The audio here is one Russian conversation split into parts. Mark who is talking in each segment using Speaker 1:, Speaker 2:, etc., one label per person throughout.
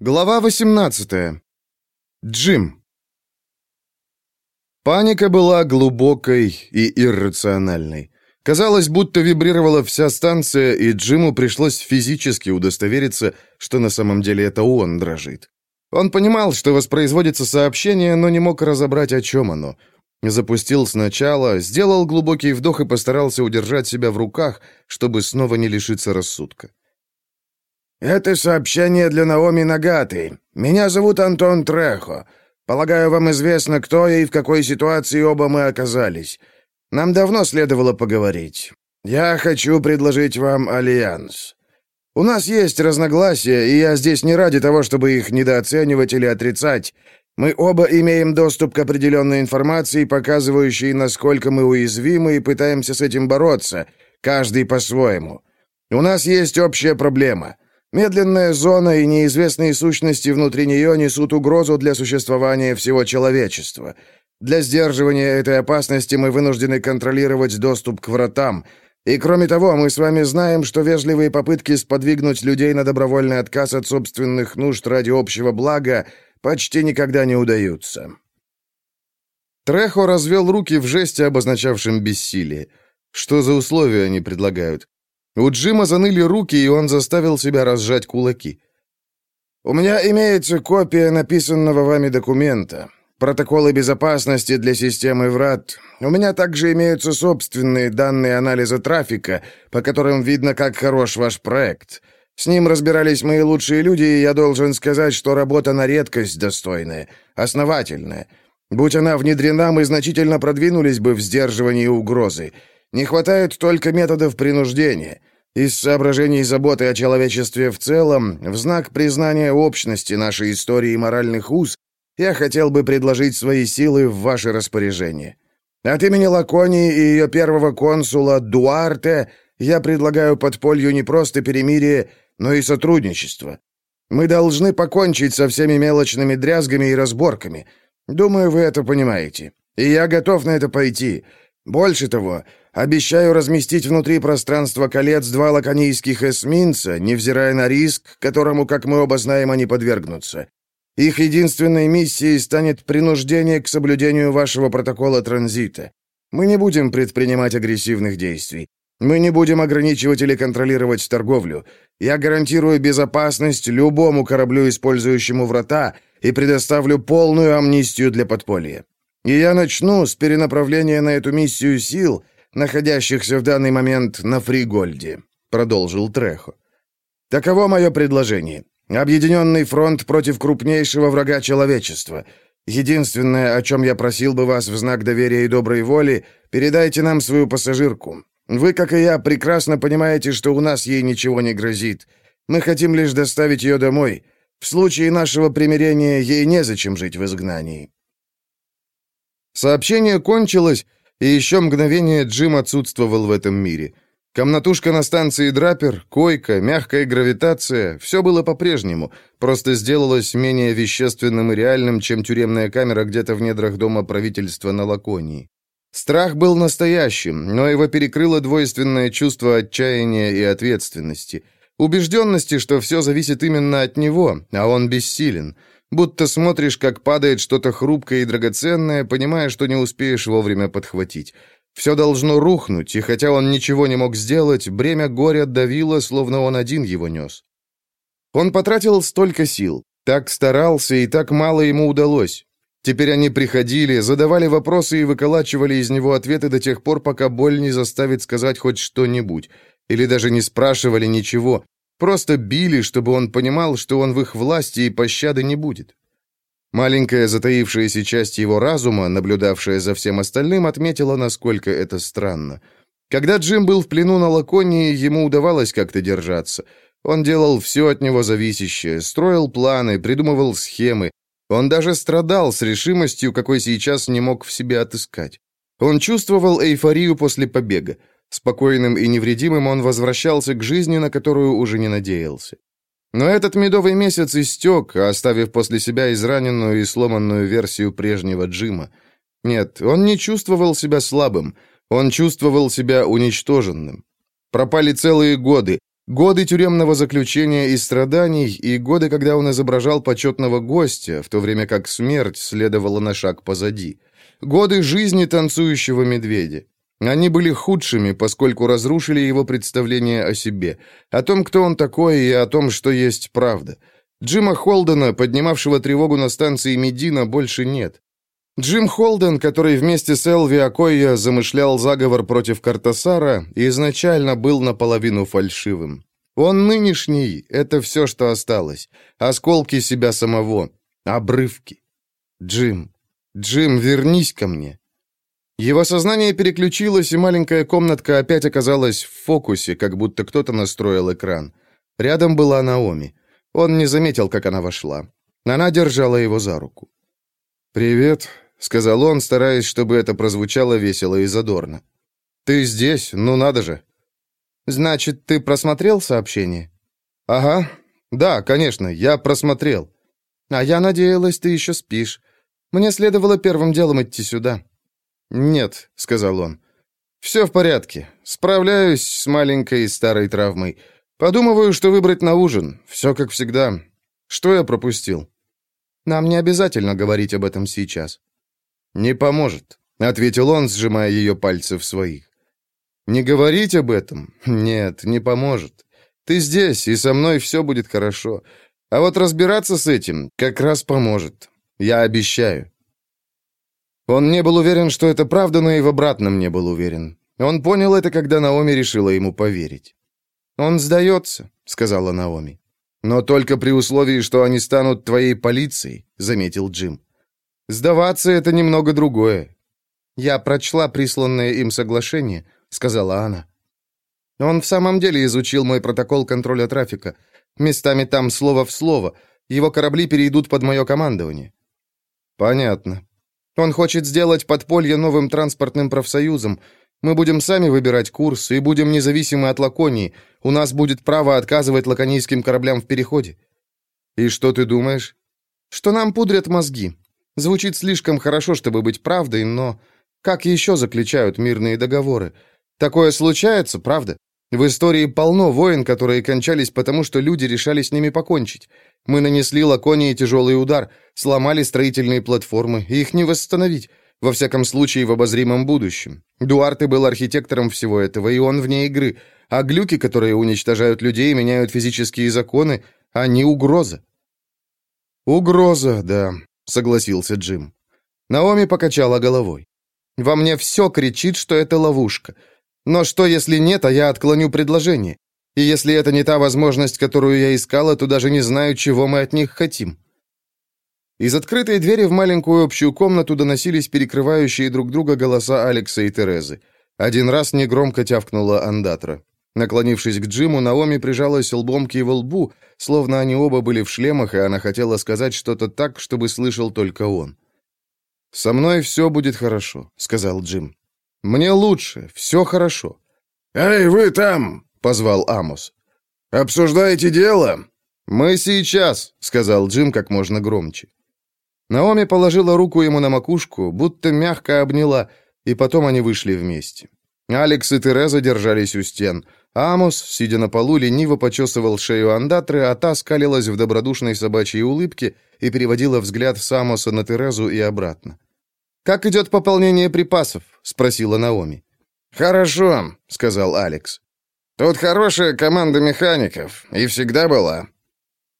Speaker 1: Глава 18. Джим. Паника была глубокой и иррациональной. Казалось, будто вибрировала вся станция, и Джиму пришлось физически удостовериться, что на самом деле это он дрожит. Он понимал, что воспроизводится сообщение, но не мог разобрать, о чем оно. Запустил сначала, сделал глубокий вдох и постарался удержать себя в руках, чтобы снова не лишиться рассудка.
Speaker 2: «Это сообщение для Наоми Нагаты. Меня зовут Антон Трехо. Полагаю, вам известно, кто я и в какой ситуации оба мы оказались. Нам давно следовало поговорить. Я хочу предложить вам альянс. У нас есть разногласия, и я здесь не ради того, чтобы их недооценивать или отрицать. Мы оба имеем доступ к определенной информации, показывающей, насколько мы уязвимы, и пытаемся с этим бороться, каждый по-своему. У нас есть общая проблема — Медленная зона и неизвестные сущности внутри нее несут угрозу для существования всего человечества. Для сдерживания этой опасности мы вынуждены контролировать доступ к вратам. И кроме того, мы с вами знаем, что вежливые попытки сподвигнуть людей на добровольный отказ от собственных нужд ради общего блага почти никогда не удаются.
Speaker 1: Трехо развел руки в жесте, обозначавшем бессилие. Что за условия они предлагают? У Джима заныли руки, и он заставил себя разжать кулаки.
Speaker 2: «У меня имеется копия написанного вами документа. Протоколы безопасности для системы врат. У меня также имеются собственные данные анализа трафика, по которым видно, как хорош ваш проект. С ним разбирались мои лучшие люди, и я должен сказать, что работа на редкость достойная, основательная. Будь она внедрена, мы значительно продвинулись бы в сдерживании угрозы». Не хватает только методов принуждения. Из соображений заботы о человечестве в целом, в знак признания общности нашей истории и моральных уз, я хотел бы предложить свои силы в ваше распоряжение. От имени Лаконии и ее первого консула Дуарте я предлагаю подполью не просто перемирие, но и сотрудничество. Мы должны покончить со всеми мелочными дрязгами и разборками. Думаю, вы это понимаете. И я готов на это пойти. Больше того, обещаю разместить внутри пространства колец два лаконийских эсминца, невзирая на риск, которому, как мы оба знаем, они подвергнутся. Их единственной миссией станет принуждение к соблюдению вашего протокола транзита. Мы не будем предпринимать агрессивных действий. Мы не будем ограничивать или контролировать торговлю. Я гарантирую безопасность любому кораблю, использующему врата, и предоставлю полную амнистию для подполья. И я начну с перенаправления на эту миссию сил, находящихся в данный момент на Фригольде», — продолжил Трехо. «Таково мое предложение. Объединенный фронт против крупнейшего врага человечества. Единственное, о чем я просил бы вас в знак доверия и доброй воли, передайте нам свою пассажирку. Вы, как и я, прекрасно понимаете, что у нас ей ничего не грозит. Мы хотим лишь доставить ее домой. В случае нашего примирения ей незачем жить в изгнании.
Speaker 1: Сообщение кончилось, и еще мгновение Джим отсутствовал в этом мире. Комнатушка на станции Драпер, койка, мягкая гравитация — все было по-прежнему, просто сделалось менее вещественным и реальным, чем тюремная камера где-то в недрах дома правительства на Лаконии. Страх был настоящим, но его перекрыло двойственное чувство отчаяния и ответственности. Убежденности, что все зависит именно от него, а он бессилен — будто смотришь, как падает что-то хрупкое и драгоценное, понимая, что не успеешь вовремя подхватить. Все должно рухнуть, и хотя он ничего не мог сделать, бремя горя давило, словно он один его нес. Он потратил столько сил, так старался, и так мало ему удалось. Теперь они приходили, задавали вопросы и выколачивали из него ответы до тех пор, пока боль не заставит сказать хоть что-нибудь, или даже не спрашивали ничего, Просто били, чтобы он понимал, что он в их власти и пощады не будет. Маленькая затаившаяся часть его разума, наблюдавшая за всем остальным, отметила, насколько это странно. Когда Джим был в плену на Лаконии, ему удавалось как-то держаться. Он делал все от него зависящее, строил планы, придумывал схемы. Он даже страдал с решимостью, какой сейчас не мог в себе отыскать. Он чувствовал эйфорию после побега. Спокойным и невредимым он возвращался к жизни, на которую уже не надеялся. Но этот медовый месяц истек, оставив после себя израненную и сломанную версию прежнего Джима. Нет, он не чувствовал себя слабым, он чувствовал себя уничтоженным. Пропали целые годы, Годы тюремного заключения и страданий, и годы, когда он изображал почетного гостя, в то время как смерть следовала на шаг позади. Годы жизни танцующего медведя. Они были худшими, поскольку разрушили его представление о себе, о том, кто он такой, и о том, что есть правда. Джима Холдена, поднимавшего тревогу на станции Медина, больше нет. Джим Холден, который вместе с Элви Акойя замышлял заговор против Картасара, изначально был наполовину фальшивым. Он нынешний — это все, что осталось. Осколки себя самого. Обрывки. Джим. Джим, вернись ко мне. Его сознание переключилось, и маленькая комнатка опять оказалась в фокусе, как будто кто-то настроил экран. Рядом была Наоми. Он не заметил, как она вошла. Она держала его за руку. «Привет», сказал он, стараясь, чтобы это прозвучало весело и задорно. Ты здесь? Ну надо же. Значит, ты просмотрел сообщение? Ага. Да, конечно, я просмотрел. А я надеялась, ты еще спишь. Мне следовало первым делом идти сюда. Нет, сказал он. Все в порядке. Справляюсь с маленькой старой травмой. Подумываю, что выбрать на ужин. Все как всегда. Что я пропустил? Нам не обязательно говорить об этом сейчас. «Не поможет», — ответил он, сжимая ее пальцы в своих. «Не говорить об этом? Нет, не поможет. Ты здесь, и со мной все будет хорошо. А вот разбираться с этим как раз поможет. Я обещаю». Он не был уверен, что это правда, но и в обратном не был уверен. Он понял это, когда Наоми решила ему поверить. «Он сдается», — сказала Наоми. «Но только при условии, что они станут твоей полицией», — заметил Джим. Сдаваться — это немного другое. Я прочла присланное им соглашение, сказала она. Он в самом деле изучил мой протокол контроля трафика. Местами там слово в слово. Его корабли перейдут под мое командование. Понятно. Он хочет сделать подполье новым транспортным профсоюзом. Мы будем сами выбирать курс и будем независимы от Лаконии. У нас будет право отказывать лаконийским кораблям в переходе. И что ты думаешь? Что нам пудрят мозги. Звучит слишком хорошо, чтобы быть правдой, но как еще заключают мирные договоры? Такое случается, правда? В истории полно войн, которые кончались потому, что люди решали с ними покончить. Мы нанесли Лаконии тяжелый удар, сломали строительные платформы, и их не восстановить, во всяком случае в обозримом будущем. Дуарте был архитектором всего этого, и он вне игры. А глюки, которые уничтожают людей и меняют физические законы, они угроза. Угроза, да. — согласился Джим. Наоми покачала головой. «Во мне все кричит, что это ловушка. Но что, если нет, а я отклоню предложение? И если это не та возможность, которую я искала, то даже не знаю, чего мы от них хотим». Из открытой двери в маленькую общую комнату доносились перекрывающие друг друга голоса Алекса и Терезы. Один раз негромко тявкнула андатра. Наклонившись к Джиму, Наоми прижалась лбом к его лбу, словно они оба были в шлемах, и она хотела сказать что-то так, чтобы слышал только он. «Со мной все будет хорошо», — сказал Джим. «Мне лучше, все хорошо».
Speaker 2: «Эй, вы там!» — позвал Амос. «Обсуждаете дело?»
Speaker 1: «Мы сейчас», — сказал Джим как можно громче. Наоми положила руку ему на макушку, будто мягко обняла, и потом они вышли вместе. Алекс и Тереза держались у стен. Амос, сидя на полу, лениво почесывал шею андатры, а та скалилась в добродушной собачьей улыбке и переводила взгляд с Амоса на Терезу и обратно. «Как идет пополнение припасов?» — спросила Наоми.
Speaker 2: «Хорошо», — сказал Алекс. «Тут хорошая команда механиков, и всегда была».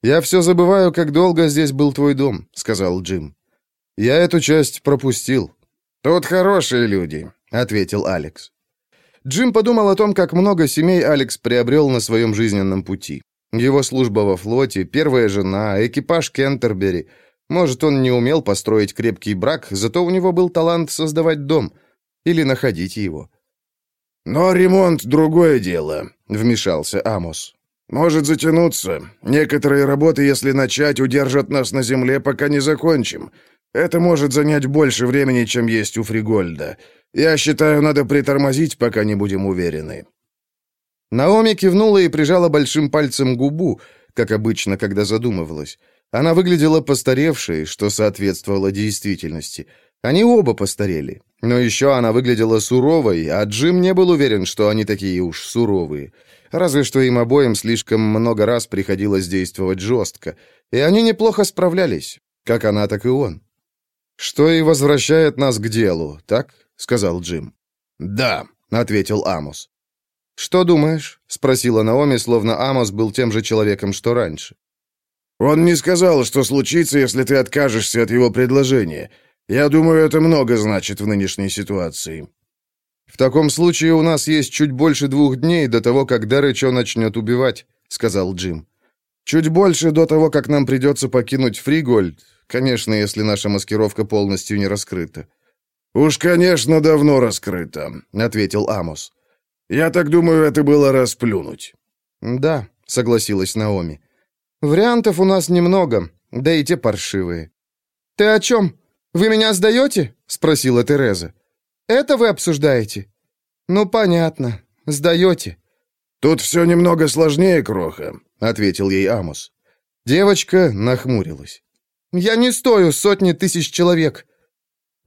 Speaker 1: «Я все забываю, как долго здесь был твой дом», — сказал Джим. «Я эту часть пропустил».
Speaker 2: «Тут хорошие люди», —
Speaker 1: ответил Алекс. Джим подумал о том, как много семей Алекс приобрел на своем жизненном пути. Его служба во флоте, первая жена, экипаж Кентербери. Может, он не умел построить крепкий брак, зато у него был талант создавать дом или находить его.
Speaker 2: «Но ремонт — другое дело», — вмешался Амос. «Может затянуться. Некоторые работы, если начать, удержат нас на земле, пока не закончим. Это может занять больше времени, чем есть у Фригольда. Я считаю, надо притормозить, пока не будем уверены».
Speaker 1: Наоми кивнула и прижала большим пальцем губу, как обычно, когда задумывалась. Она выглядела постаревшей, что соответствовало действительности. Они оба постарели. Но еще она выглядела суровой, а Джим не был уверен, что они такие уж суровые. разве что им обоим слишком много раз приходилось действовать жестко. И они неплохо справлялись, как она, так и он. «Что и возвращает нас к делу, так?» — сказал Джим.
Speaker 2: «Да», —
Speaker 1: ответил Амос. «Что думаешь?» — спросила Наоми, словно Амос был тем же человеком, что раньше.
Speaker 2: «Он не сказал, что случится, если ты откажешься от его предложения. Я думаю, это много значит в нынешней ситуации».
Speaker 1: «В таком случае у нас есть чуть больше двух дней до того, как Дарычо начнет убивать», — сказал Джим. «Чуть больше до того, как нам придется покинуть Фригольд, конечно, если наша маскировка полностью не раскрыта».
Speaker 2: «Уж, конечно, давно раскрыта», — ответил Амос. «Я так думаю, это было расплюнуть».
Speaker 1: «Да», — согласилась Наоми. «Вариантов у нас немного, да и те паршивые». «Ты о чем? Вы меня сдаете?» — спросила Тереза. «Это вы обсуждаете?» «Ну, понятно. Сдаете».
Speaker 2: «Тут все немного сложнее, Кроха», — ответил ей Амос.
Speaker 1: Девочка нахмурилась. «Я не стою сотни тысяч человек».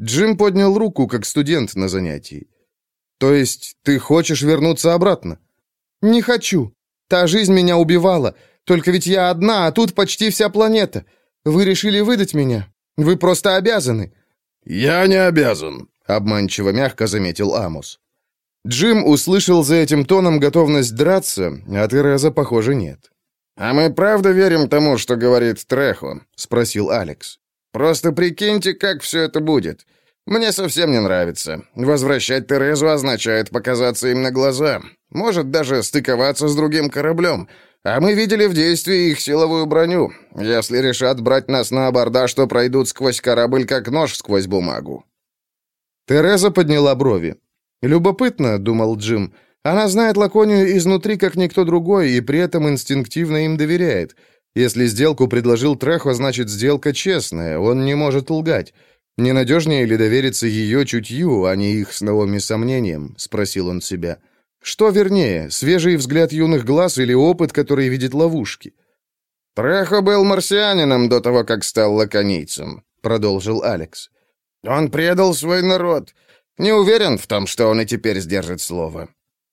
Speaker 1: Джим поднял руку, как студент на занятии. «То есть ты хочешь вернуться обратно?» «Не хочу. Та жизнь меня убивала. Только ведь я одна, а тут почти вся планета. Вы решили выдать меня? Вы просто обязаны».
Speaker 2: «Я не обязан», —
Speaker 1: обманчиво мягко заметил Амос. Джим услышал за этим тоном готовность драться, а Тереза, похоже, нет.
Speaker 2: «А мы правда верим тому, что говорит Трехо?» — спросил Алекс. «Просто прикиньте, как все это будет. Мне совсем не нравится. Возвращать Терезу означает показаться им на глаза. Может даже стыковаться с другим кораблем. А мы видели в действии их силовую броню. Если решат брать нас на абордаж, то пройдут сквозь корабль, как нож сквозь бумагу».
Speaker 1: Тереза подняла брови. «Любопытно», — думал Джим, — «она знает Лаконию изнутри, как никто другой, и при этом инстинктивно им доверяет. Если сделку предложил Трехо, значит, сделка честная, он не может лгать. «Ненадежнее ли довериться ее чутью, а не их с Наоми сомнением?» — спросил он себя. «Что вернее, свежий взгляд юных глаз или опыт, который видит ловушки?»
Speaker 2: «Трехо был марсианином до того, как стал лаконийцем», — продолжил Алекс. «Он предал свой народ. Не уверен в том, что он и теперь сдержит слово».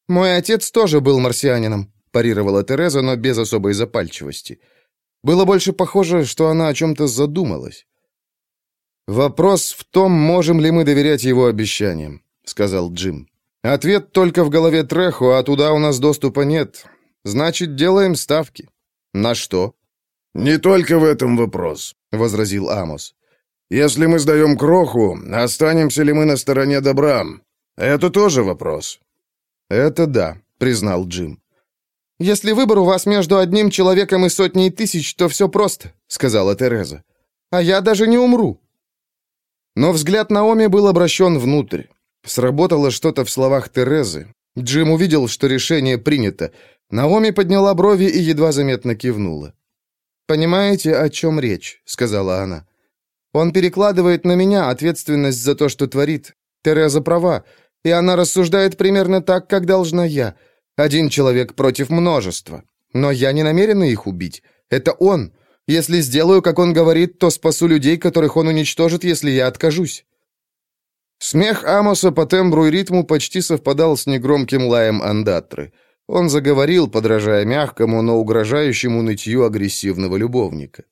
Speaker 1: «Мой отец тоже был марсианином», — парировала Тереза, но без особой запальчивости. Было больше похоже, что она о чем-то задумалась. «Вопрос в том, можем ли мы доверять его обещаниям», — сказал Джим. «Ответ только в голове Треху, а туда у нас доступа нет. Значит, делаем ставки». «На что?»
Speaker 2: «Не только в этом вопрос», — возразил Амос. «Если мы сдаем кроху, останемся ли мы на стороне добра? Это тоже вопрос».
Speaker 1: «Это да», — признал Джим. «Если выбор у вас между одним человеком и сотней тысяч, то все просто», — сказала Тереза. «А я даже не умру». Но взгляд Наоми был обращен внутрь. Сработало что-то в словах Терезы. Джим увидел, что решение принято. Наоми подняла брови и едва заметно кивнула. «Понимаете, о чем речь?» — сказала она. «Он перекладывает на меня ответственность за то, что творит. Тереза права, и она рассуждает примерно так, как должна я. Один человек против множества. Но я не намерена их убить. Это он. Если сделаю, как он говорит, то спасу людей, которых он уничтожит, если я откажусь». Смех Амоса по тембру и ритму почти совпадал с негромким лаем андатры. Он заговорил, подражая мягкому, но угрожающему нытью агрессивного любовника.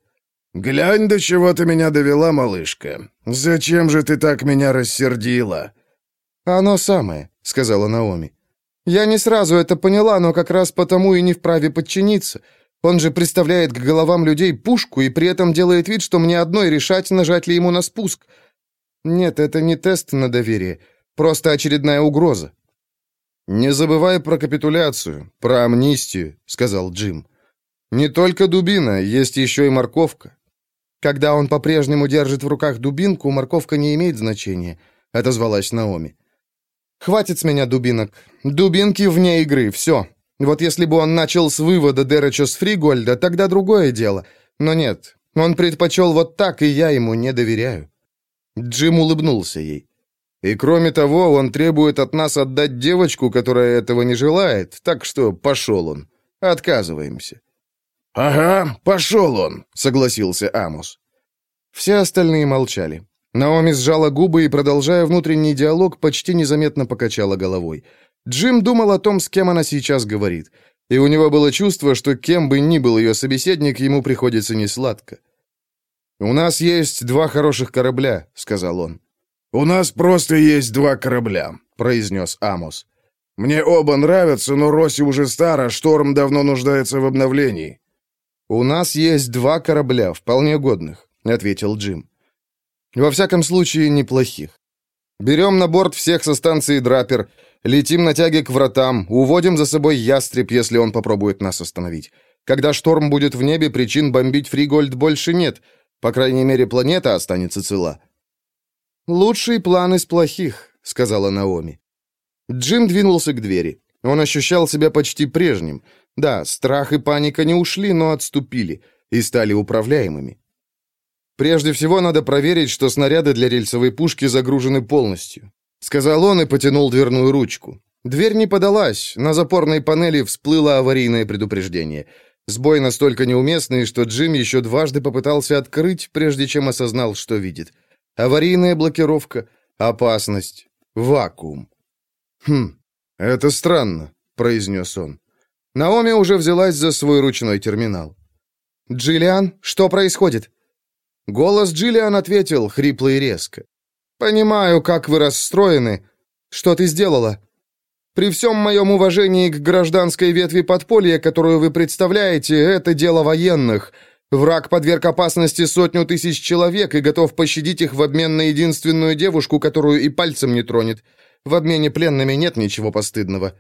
Speaker 2: «Глянь, до чего ты меня довела, малышка. Зачем же ты так меня рассердила?»
Speaker 1: «Оно самое», — сказала Наоми. «Я не сразу это поняла, но как раз потому и не вправе подчиниться. Он же представляет к головам людей пушку и при этом делает вид, что мне одной решать, нажать ли ему на спуск. Нет, это не тест на доверие, просто очередная угроза. «Не забывай про капитуляцию, про амнистию», — сказал Джим. «Не только дубина, есть еще и морковка». «Когда он по-прежнему держит в руках дубинку, морковка не имеет значения», — отозвалась Наоми. «Хватит с меня дубинок. Дубинки вне игры, все. Вот если бы он начал с вывода Дереча с Фригольда, тогда другое дело. Но нет, он предпочел вот так, и я ему не доверяю». Джим улыбнулся ей. «И кроме того, он требует от нас отдать девочку, которая этого не желает, так что пошел он. Отказываемся».
Speaker 2: «Ага, пошел он», — согласился Амос.
Speaker 1: Все остальные молчали. Наоми сжала губы и, продолжая внутренний диалог, почти незаметно покачала головой. Джим думал о том, с кем она сейчас говорит. И у него было чувство, что кем бы ни был ее собеседник, ему приходится несладко. «У нас есть два хороших корабля», — сказал он.
Speaker 2: «У нас просто есть два корабля», — произнес Амос. «Мне оба нравятся, но Росси уже стара, шторм давно нуждается в обновлении».
Speaker 1: «У нас есть два корабля, вполне годных», — ответил Джим. «Во всяком случае, неплохих. Берем на борт всех со станции Драпер, летим на тяге к вратам, уводим за собой ястреб, если он попробует нас остановить. Когда шторм будет в небе, причин бомбить Фригольд больше нет. По крайней мере, планета останется цела». «Лучший план из плохих», — сказала Наоми. Джим двинулся к двери. Он ощущал себя почти прежним. Да, страх и паника не ушли, но отступили и стали управляемыми. Прежде всего надо проверить, что снаряды для рельсовой пушки загружены полностью, сказал он и потянул дверную ручку. Дверь не подалась, на запорной панели всплыло аварийное предупреждение. Сбой настолько неуместный, что Джим еще дважды попытался открыть, прежде чем осознал, что видит. Аварийная блокировка, опасность, вакуум. «Хм, это странно», — произнес он. Наоми уже взялась за свой ручной терминал. «Джиллиан, что происходит?» Голос Джиллиан ответил, хрипло и резко. «Понимаю, как вы расстроены. Что ты сделала?» «При всем моем уважении к гражданской ветви подполья, которую вы представляете, это дело военных. Враг подверг опасности сотню тысяч человек и готов пощадить их в обмен на единственную девушку, которую и пальцем не тронет. В обмене пленными нет ничего постыдного».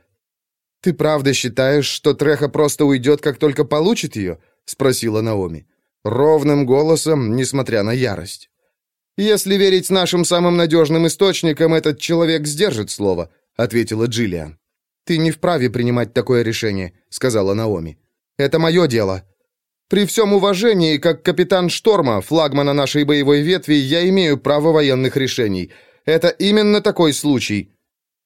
Speaker 1: «Ты правда считаешь, что Треха просто уйдет, как только получит ее?» — спросила Наоми. Ровным голосом, несмотря на ярость. «Если верить нашим самым надежным источникам, этот человек сдержит слово», — ответила Джиллиан. «Ты не вправе принимать такое решение», — сказала Наоми. «Это мое дело. При всем уважении, как капитан Шторма, флагмана нашей боевой ветви, я имею право военных решений. Это именно такой случай».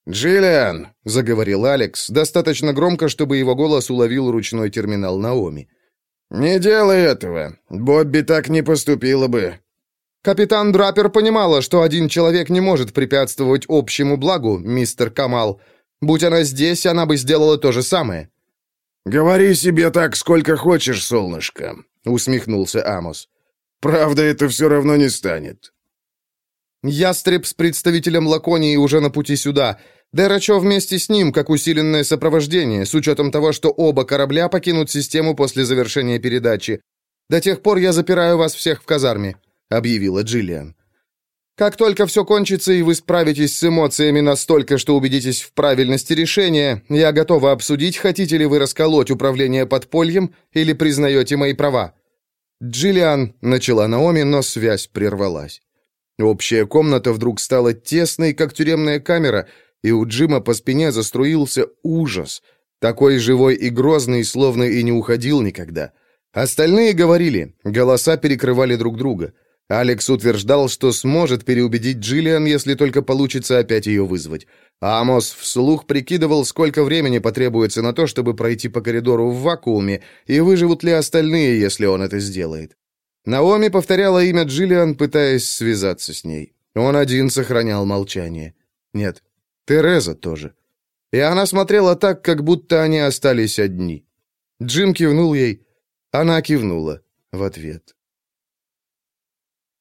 Speaker 2: «Джиллиан», —
Speaker 1: заговорил Алекс, достаточно громко, чтобы его голос уловил ручной терминал Наоми.
Speaker 2: «Не делай этого. Бобби так не поступила бы».
Speaker 1: Капитан Драпер понимала, что один человек не может препятствовать общему благу, мистер Камал. Будь она здесь, она бы сделала то же самое.
Speaker 2: «Говори себе так, сколько хочешь, солнышко», — усмехнулся Амос. «Правда, это все равно не станет».
Speaker 1: «Ястреб с представителем Лаконии уже на пути сюда. Дерачо вместе с ним, как усиленное сопровождение, с учетом того, что оба корабля покинут систему после завершения передачи. До тех пор я запираю вас всех в казарме», — объявила Джиллиан. «Как только все кончится, и вы справитесь с эмоциями настолько, что убедитесь в правильности решения, я готова обсудить, хотите ли вы расколоть управление подпольем или признаете мои права». «Джиллиан», — начала Наоми, но связь прервалась. Общая комната вдруг стала тесной, как тюремная камера — и у Джима по спине заструился ужас, такой живой и грозный, словно и не уходил никогда. Остальные говорили, голоса перекрывали друг друга. Алекс утверждал, что сможет переубедить Джиллиан, если только получится опять ее вызвать. Амос вслух прикидывал, сколько времени потребуется на то, чтобы пройти по коридору в вакууме, и выживут ли остальные, если он это сделает. Наоми повторяла имя Джиллиан, пытаясь связаться с ней. Он один сохранял молчание. Нет, Тереза тоже. И она смотрела так, как будто они остались одни. Джим кивнул ей. Она кивнула в ответ.